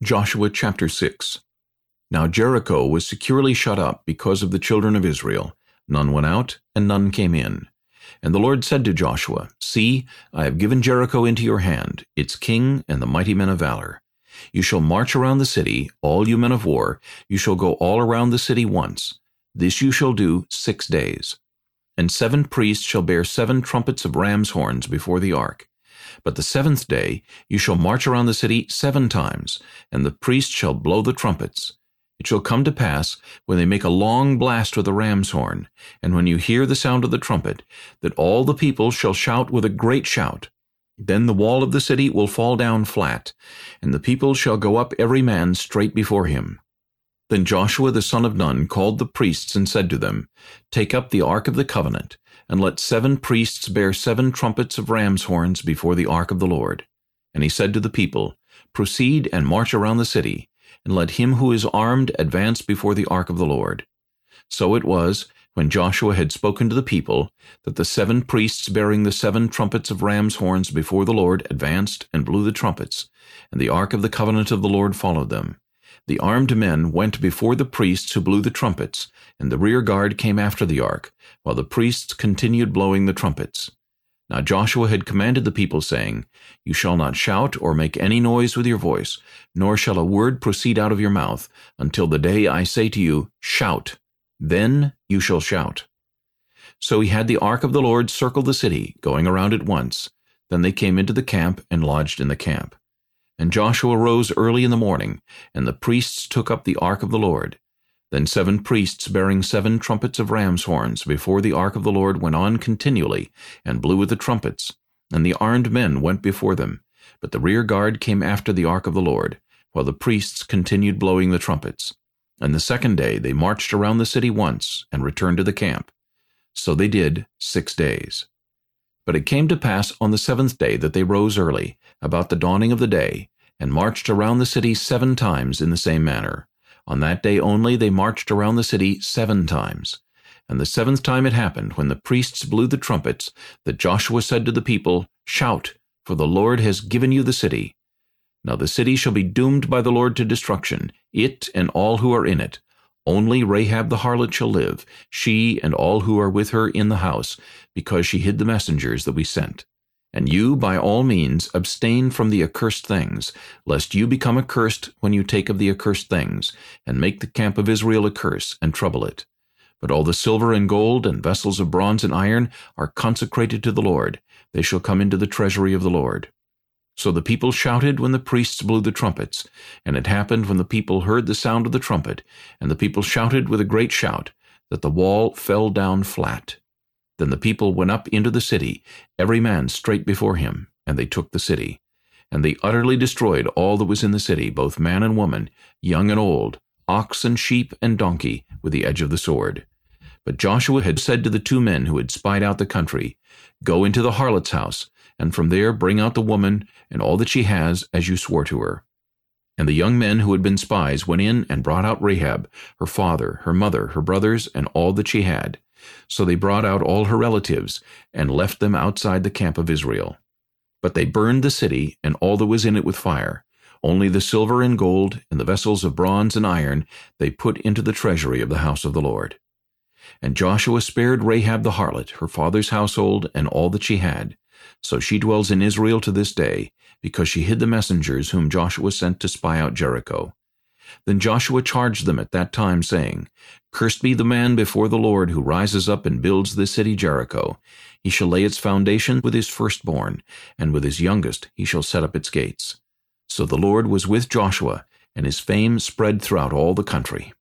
Joshua chapter 6 Now Jericho was securely shut up because of the children of Israel. None went out, and none came in. And the Lord said to Joshua, See, I have given Jericho into your hand, its king and the mighty men of valor. You shall march around the city, all you men of war, you shall go all around the city once. This you shall do six days. And seven priests shall bear seven trumpets of ram's horns before the ark. But the seventh day you shall march around the city seven times, and the priests shall blow the trumpets. It shall come to pass, when they make a long blast with the ram's horn, and when you hear the sound of the trumpet, that all the people shall shout with a great shout. Then the wall of the city will fall down flat, and the people shall go up every man straight before him. Then Joshua the son of Nun called the priests and said to them, Take up the ark of the covenant, and let seven priests bear seven trumpets of ram's horns before the ark of the Lord. And he said to the people, Proceed and march around the city, and let him who is armed advance before the ark of the Lord. So it was, when Joshua had spoken to the people, that the seven priests bearing the seven trumpets of ram's horns before the Lord advanced and blew the trumpets, and the ark of the covenant of the Lord followed them. The armed men went before the priests who blew the trumpets, and the rear guard came after the ark, while the priests continued blowing the trumpets. Now Joshua had commanded the people, saying, You shall not shout or make any noise with your voice, nor shall a word proceed out of your mouth, until the day I say to you, Shout. Then you shall shout. So he had the ark of the Lord circle the city, going around it once. Then they came into the camp and lodged in the camp. And Joshua rose early in the morning, and the priests took up the ark of the Lord. Then seven priests bearing seven trumpets of ram's horns before the ark of the Lord went on continually, and blew with the trumpets. And the armed men went before them, but the rear guard came after the ark of the Lord, while the priests continued blowing the trumpets. And the second day they marched around the city once, and returned to the camp. So they did six days. But it came to pass on the seventh day that they rose early, about the dawning of the day, and marched around the city seven times in the same manner. On that day only they marched around the city seven times. And the seventh time it happened, when the priests blew the trumpets, that Joshua said to the people, Shout, for the Lord has given you the city. Now the city shall be doomed by the Lord to destruction, it and all who are in it. Only Rahab the harlot shall live, she and all who are with her in the house, because she hid the messengers that we sent. And you, by all means, abstain from the accursed things, lest you become accursed when you take of the accursed things, and make the camp of Israel a curse, and trouble it. But all the silver and gold, and vessels of bronze and iron, are consecrated to the Lord. They shall come into the treasury of the Lord. So the people shouted when the priests blew the trumpets. And it happened when the people heard the sound of the trumpet, and the people shouted with a great shout, that the wall fell down flat. Then the people went up into the city, every man straight before him, and they took the city. And they utterly destroyed all that was in the city, both man and woman, young and old, ox and sheep and donkey, with the edge of the sword. But Joshua had said to the two men who had spied out the country, Go into the harlot's house, and from there bring out the woman and all that she has, as you swore to her. And the young men who had been spies went in and brought out Rahab, her father, her mother, her brothers, and all that she had. So they brought out all her relatives, and left them outside the camp of Israel. But they burned the city and all that was in it with fire. Only the silver and gold, and the vessels of bronze and iron, they put into the treasury of the house of the Lord. And Joshua spared Rahab the harlot, her father's household, and all that she had. So she dwells in Israel to this day, because she hid the messengers whom Joshua sent to spy out Jericho. Then Joshua charged them at that time, saying, Cursed be the man before the Lord who rises up and builds this city Jericho. He shall lay its foundation with his firstborn, and with his youngest he shall set up its gates. So the Lord was with Joshua, and his fame spread throughout all the country.